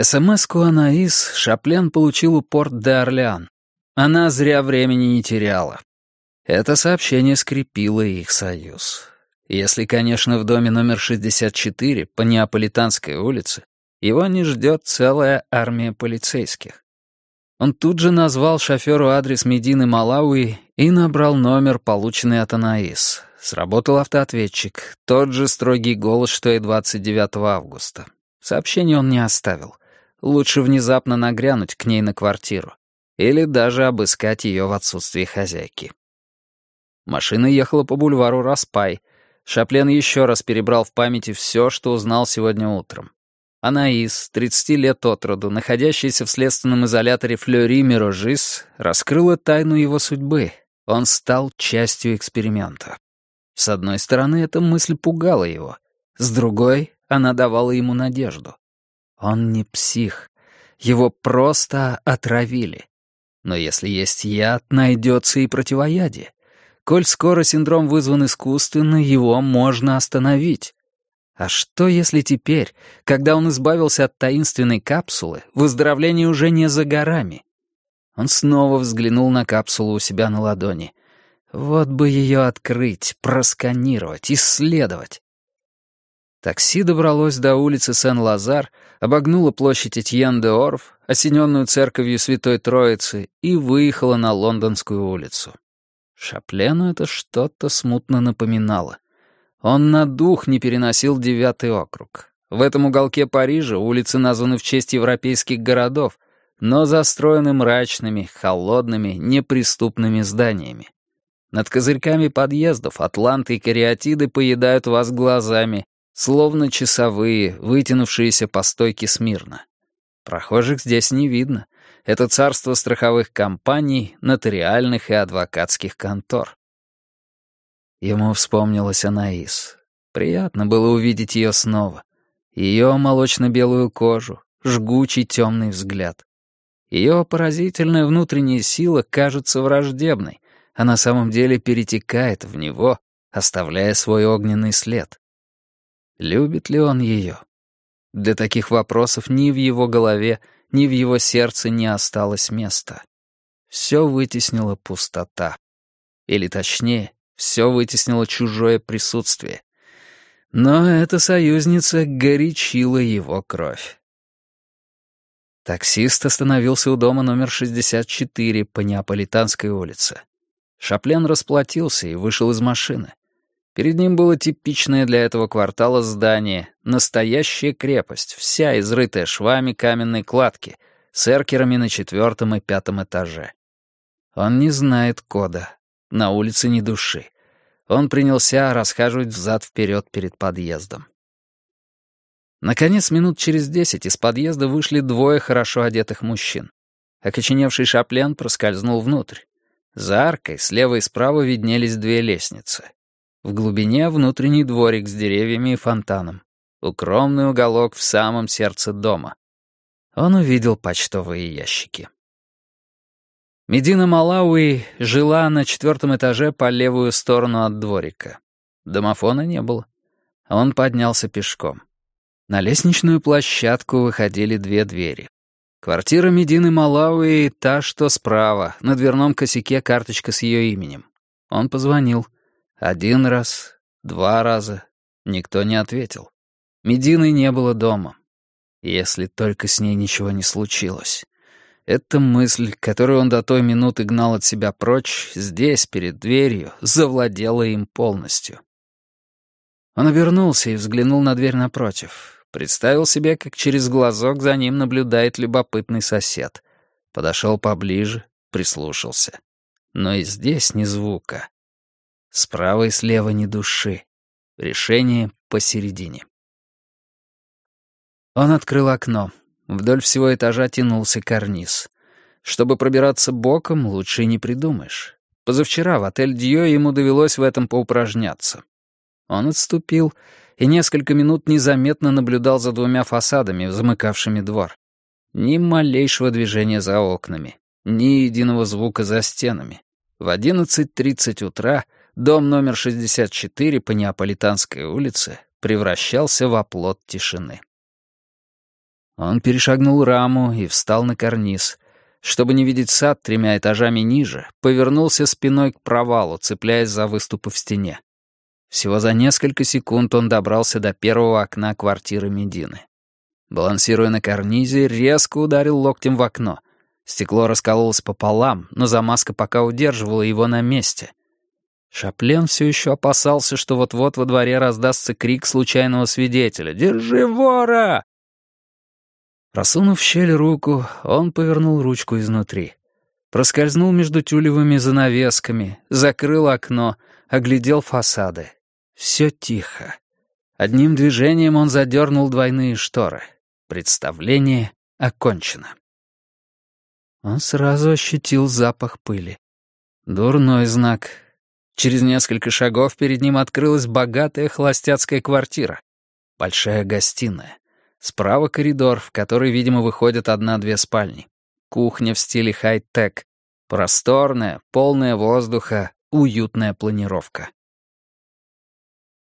СМС-ку Анаис Шаплен получил у Порт-де-Орлеан. Она зря времени не теряла. Это сообщение скрепило их союз. Если, конечно, в доме номер 64 по Неаполитанской улице его не ждет целая армия полицейских. Он тут же назвал шоферу адрес Медины Малауи и набрал номер, полученный от Анаис. Сработал автоответчик, тот же строгий голос, что и 29 августа. Сообщение он не оставил. Лучше внезапно нагрянуть к ней на квартиру. Или даже обыскать ее в отсутствии хозяйки. Машина ехала по бульвару Распай. Шаплен еще раз перебрал в памяти все, что узнал сегодня утром. Анаис, 30 лет от роду, находящаяся в следственном изоляторе Флёри Мирожис, раскрыла тайну его судьбы. Он стал частью эксперимента. С одной стороны, эта мысль пугала его. С другой, она давала ему надежду. Он не псих. Его просто отравили. Но если есть яд, найдется и противоядие. Коль скоро синдром вызван искусственно, его можно остановить. А что, если теперь, когда он избавился от таинственной капсулы, выздоровление уже не за горами? Он снова взглянул на капсулу у себя на ладони. Вот бы ее открыть, просканировать, исследовать. Такси добралось до улицы Сен-Лазар, обогнуло площадь Этьен-де-Орф, осененную церковью Святой Троицы, и выехало на Лондонскую улицу. Шаплену это что-то смутно напоминало. Он на дух не переносил девятый округ. В этом уголке Парижа улицы названы в честь европейских городов, но застроены мрачными, холодными, неприступными зданиями. Над козырьками подъездов атланты и кариатиды поедают вас глазами, словно часовые, вытянувшиеся по стойке смирно. Прохожих здесь не видно. Это царство страховых компаний, нотариальных и адвокатских контор. Ему вспомнилась Анаис. Приятно было увидеть ее снова. Ее молочно-белую кожу, жгучий темный взгляд. Ее поразительная внутренняя сила кажется враждебной, а на самом деле перетекает в него, оставляя свой огненный след. Любит ли он ее? Для таких вопросов ни в его голове, ни в его сердце не осталось места. Все вытеснила пустота. Или точнее, все вытеснило чужое присутствие. Но эта союзница горячила его кровь. Таксист остановился у дома номер 64 по Неаполитанской улице. Шаплен расплатился и вышел из машины. Перед ним было типичное для этого квартала здание, настоящая крепость, вся изрытая швами каменной кладки, с эркерами на четвертом и пятом этаже. Он не знает кода. На улице ни души. Он принялся расхаживать взад-вперед перед подъездом. Наконец, минут через десять из подъезда вышли двое хорошо одетых мужчин. Окоченевший шаплен проскользнул внутрь. За аркой слева и справа виднелись две лестницы. В глубине внутренний дворик с деревьями и фонтаном. Укромный уголок в самом сердце дома. Он увидел почтовые ящики. Медина Малауи жила на четвертом этаже по левую сторону от дворика. Домофона не было. Он поднялся пешком. На лестничную площадку выходили две двери. Квартира Медины Малауи — та, что справа, на дверном косяке карточка с ее именем. Он позвонил. Один раз, два раза. Никто не ответил. Медины не было дома. Если только с ней ничего не случилось. Эта мысль, которую он до той минуты гнал от себя прочь, здесь, перед дверью, завладела им полностью. Он обернулся и взглянул на дверь напротив. Представил себе, как через глазок за ним наблюдает любопытный сосед. Подошел поближе, прислушался. Но и здесь ни звука. Справа и слева ни души. Решение посередине. Он открыл окно. Вдоль всего этажа тянулся карниз. Чтобы пробираться боком, лучше не придумаешь. Позавчера в отель Дьё ему довелось в этом поупражняться. Он отступил и несколько минут незаметно наблюдал за двумя фасадами, замыкавшими двор. Ни малейшего движения за окнами, ни единого звука за стенами. В 11.30 утра дом номер 64 по Неаполитанской улице превращался в оплот тишины. Он перешагнул раму и встал на карниз. Чтобы не видеть сад тремя этажами ниже, повернулся спиной к провалу, цепляясь за выступы в стене. Всего за несколько секунд он добрался до первого окна квартиры Медины. Балансируя на карнизе, резко ударил локтем в окно. Стекло раскололось пополам, но замазка пока удерживала его на месте. Шаплен все еще опасался, что вот-вот во дворе раздастся крик случайного свидетеля «Держи вора!». Просунув в щель руку, он повернул ручку изнутри. Проскользнул между тюлевыми занавесками, закрыл окно, оглядел фасады. Все тихо. Одним движением он задернул двойные шторы. Представление окончено. Он сразу ощутил запах пыли. Дурной знак. Через несколько шагов перед ним открылась богатая холостяцкая квартира. Большая гостиная. Справа коридор, в который, видимо, выходят одна-две спальни. Кухня в стиле хай-тек. Просторная, полная воздуха, уютная планировка.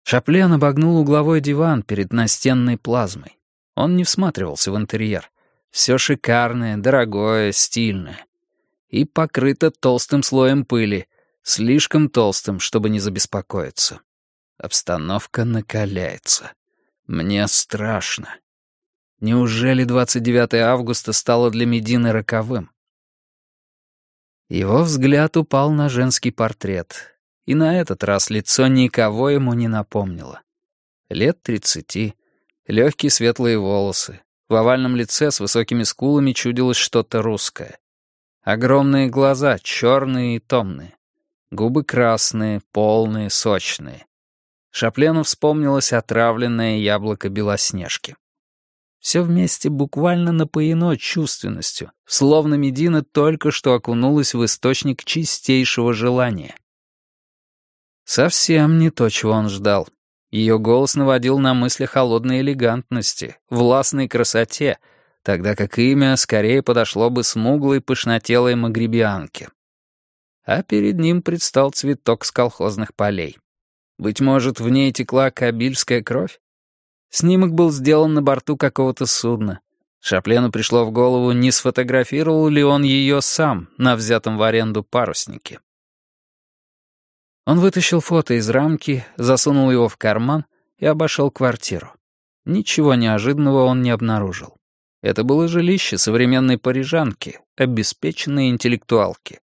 Шаплен обогнул угловой диван перед настенной плазмой. Он не всматривался в интерьер. Все шикарное, дорогое, стильное. И покрыто толстым слоем пыли, слишком толстым, чтобы не забеспокоиться. Обстановка накаляется. Мне страшно. Неужели 29 августа стало для Медины роковым? Его взгляд упал на женский портрет, и на этот раз лицо никого ему не напомнило. Лет тридцати, легкие светлые волосы, в овальном лице с высокими скулами чудилось что-то русское. Огромные глаза, черные и томные. Губы красные, полные, сочные. Шаплену вспомнилось отравленное яблоко Белоснежки. Все вместе буквально напоено чувственностью, словно Медина только что окунулась в источник чистейшего желания. Совсем не то, чего он ждал. Ее голос наводил на мысли холодной элегантности, властной красоте, тогда как имя скорее подошло бы смуглой пышнотелой магребианке. А перед ним предстал цветок с колхозных полей. Быть может, в ней текла кабильская кровь? Снимок был сделан на борту какого-то судна. Шаплену пришло в голову, не сфотографировал ли он ее сам на взятом в аренду паруснике. Он вытащил фото из рамки, засунул его в карман и обошел квартиру. Ничего неожиданного он не обнаружил. Это было жилище современной парижанки, обеспеченной интеллектуалки.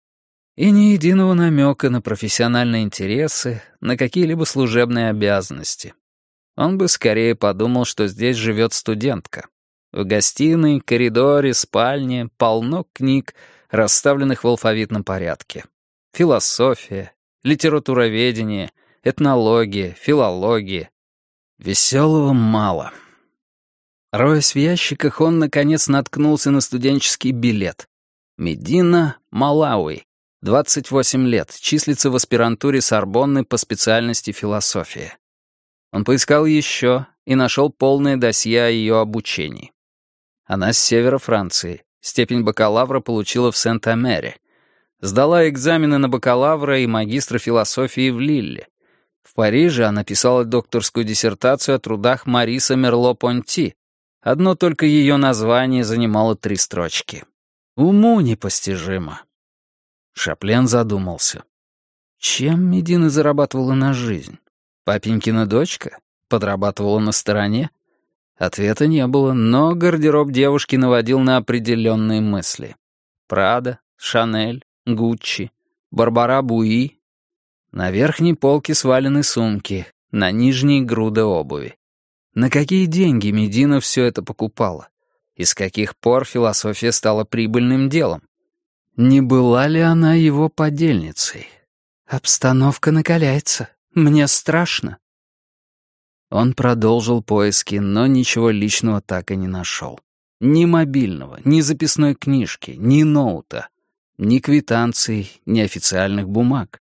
И ни единого намека на профессиональные интересы, на какие-либо служебные обязанности. Он бы скорее подумал, что здесь живет студентка. В гостиной, коридоре, спальне полно книг, расставленных в алфавитном порядке. Философия, литературоведение, этнология, филология. Веселого мало. Роясь в ящиках, он, наконец, наткнулся на студенческий билет. Медина Малауи, 28 лет, числится в аспирантуре Сорбонны по специальности философия. Он поискал еще и нашел полное досье о ее обучении. Она с севера Франции. Степень бакалавра получила в Сент-Амере. Сдала экзамены на бакалавра и магистра философии в Лилле. В Париже она писала докторскую диссертацию о трудах Мариса Мерло-Понти. Одно только ее название занимало три строчки. Уму непостижимо. Шаплен задумался. Чем Медина зарабатывала на жизнь? Папенькина дочка? Подрабатывала на стороне? Ответа не было, но гардероб девушки наводил на определенные мысли. Прада, Шанель, Гуччи, Барбара Буи. На верхней полке свалены сумки, на нижней — груда обуви. На какие деньги Медина все это покупала? И с каких пор философия стала прибыльным делом? Не была ли она его подельницей? Обстановка накаляется. Мне страшно. Он продолжил поиски, но ничего личного так и не нашел. Ни мобильного, ни записной книжки, ни ноута. Ни квитанций, ни официальных бумаг.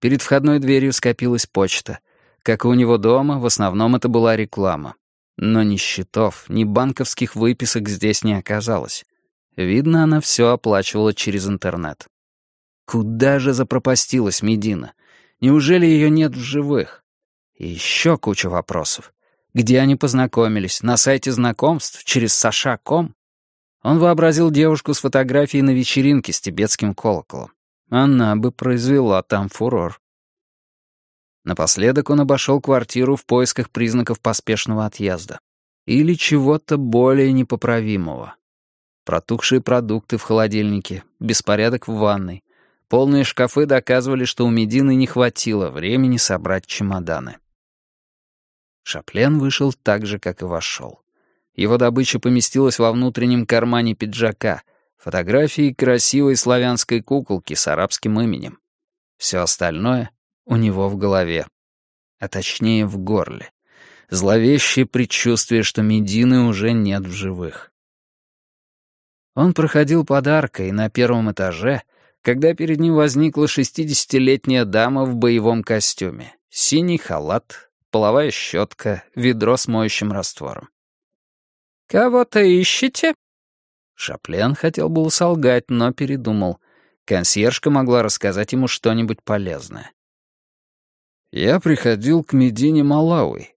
Перед входной дверью скопилась почта. Как и у него дома, в основном это была реклама. Но ни счетов, ни банковских выписок здесь не оказалось. Видно, она все оплачивала через интернет. Куда же запропастилась Медина? Неужели ее нет в живых? Еще куча вопросов. Где они познакомились? На сайте знакомств? Через Саша.ком? Он вообразил девушку с фотографией на вечеринке с тибетским колоколом. Она бы произвела там фурор. Напоследок он обошел квартиру в поисках признаков поспешного отъезда. Или чего-то более непоправимого. Протухшие продукты в холодильнике, беспорядок в ванной. Полные шкафы доказывали, что у Медины не хватило времени собрать чемоданы. Шаплен вышел так же, как и вошел. Его добыча поместилась во внутреннем кармане пиджака, фотографии красивой славянской куколки с арабским именем. Все остальное у него в голове, а точнее в горле. Зловещее предчувствие, что Медины уже нет в живых. Он проходил подаркой на первом этаже, когда перед ним возникла шестидесятилетняя дама в боевом костюме, синий халат, половая щетка, ведро с моющим раствором. «Кого-то ищете?» Шаплен хотел было солгать, но передумал. Консьержка могла рассказать ему что-нибудь полезное. «Я приходил к Медине Малауи».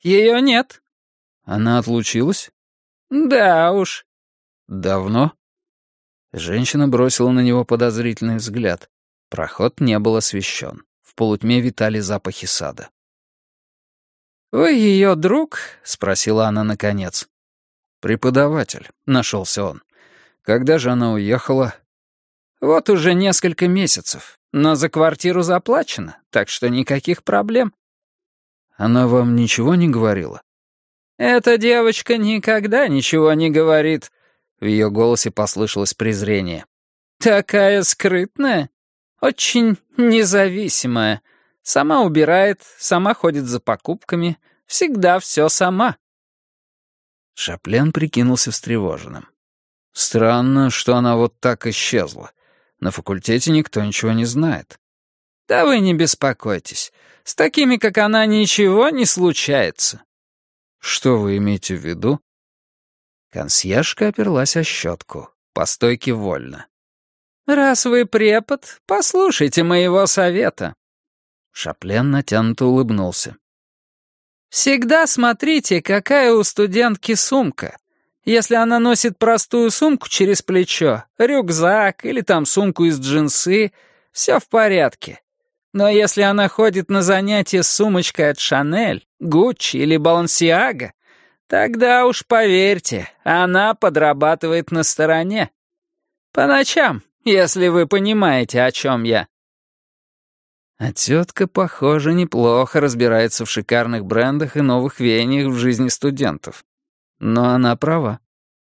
«Ее нет». «Она отлучилась?» «Да уж». «Давно?» Женщина бросила на него подозрительный взгляд. Проход не был освещен. В полутьме витали запахи сада. «Вы ее друг?» — спросила она наконец. «Преподаватель», — нашелся он. «Когда же она уехала?» «Вот уже несколько месяцев, но за квартиру заплачено, так что никаких проблем». «Она вам ничего не говорила?» «Эта девочка никогда ничего не говорит», — в ее голосе послышалось презрение. «Такая скрытная, очень независимая, сама убирает, сама ходит за покупками, всегда все сама». Шаплен прикинулся встревоженным. Странно, что она вот так исчезла. На факультете никто ничего не знает. Да вы не беспокойтесь. С такими, как она, ничего не случается. Что вы имеете в виду? Консьержка оперлась о щетку. По стойке вольно. «Раз вы препод, послушайте моего совета». Шаплен натянуто улыбнулся. Всегда смотрите, какая у студентки сумка. Если она носит простую сумку через плечо, рюкзак или там сумку из джинсы, все в порядке. Но если она ходит на занятия с сумочкой от Шанель, Гуччи или Балансиага, тогда уж поверьте, она подрабатывает на стороне. По ночам, если вы понимаете, о чем я. А тетка, похоже, неплохо разбирается в шикарных брендах и новых веяниях в жизни студентов. Но она права.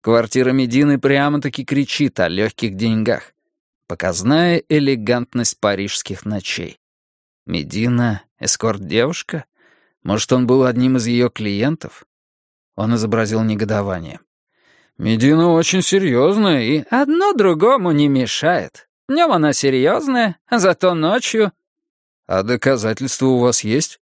Квартира Медины прямо-таки кричит о легких деньгах. Показная элегантность парижских ночей. Медина — эскорт-девушка? Может, он был одним из ее клиентов? Он изобразил негодование. «Медина очень серьезная и...» «Одно другому не мешает. Днем она серьезная, а зато ночью «А доказательства у вас есть?»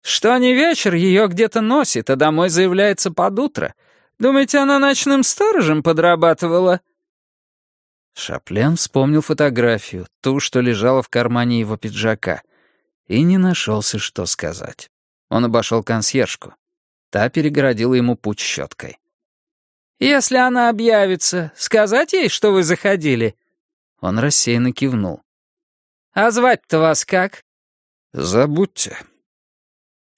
«Что не вечер, ее где-то носит, а домой заявляется под утро. Думаете, она ночным сторожем подрабатывала?» Шаплен вспомнил фотографию, ту, что лежала в кармане его пиджака, и не нашелся, что сказать. Он обошел консьержку. Та перегородила ему путь щеткой. «Если она объявится, сказать ей, что вы заходили?» Он рассеянно кивнул. «А звать-то вас как?» «Забудьте».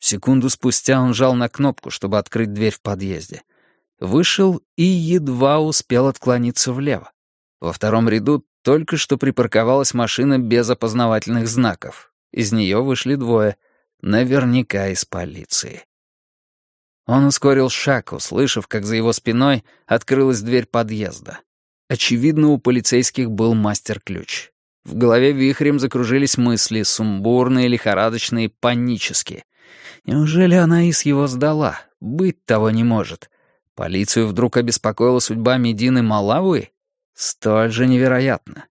Секунду спустя он жал на кнопку, чтобы открыть дверь в подъезде. Вышел и едва успел отклониться влево. Во втором ряду только что припарковалась машина без опознавательных знаков. Из нее вышли двое, наверняка из полиции. Он ускорил шаг, услышав, как за его спиной открылась дверь подъезда. Очевидно, у полицейских был мастер-ключ. В голове вихрем закружились мысли, сумбурные, лихорадочные, панические. Неужели Анаис его сдала? Быть того не может. Полицию вдруг обеспокоила судьба Медины Малавы? Столь же невероятно.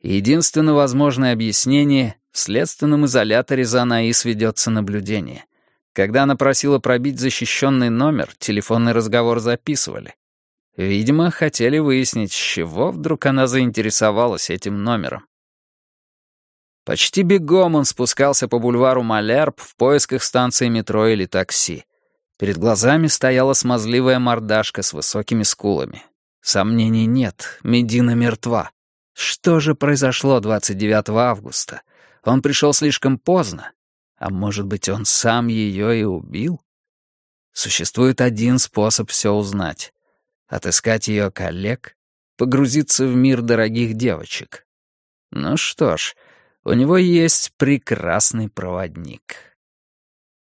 Единственно возможное объяснение — в следственном изоляторе за Анаис ведется наблюдение. Когда она просила пробить защищенный номер, телефонный разговор записывали. Видимо, хотели выяснить, с чего вдруг она заинтересовалась этим номером. Почти бегом он спускался по бульвару Малярб в поисках станции метро или такси. Перед глазами стояла смазливая мордашка с высокими скулами. Сомнений нет, Медина мертва. Что же произошло 29 августа? Он пришел слишком поздно. А может быть, он сам ее и убил? Существует один способ все узнать. Отыскать ее коллег, погрузиться в мир дорогих девочек. Ну что ж, у него есть прекрасный проводник.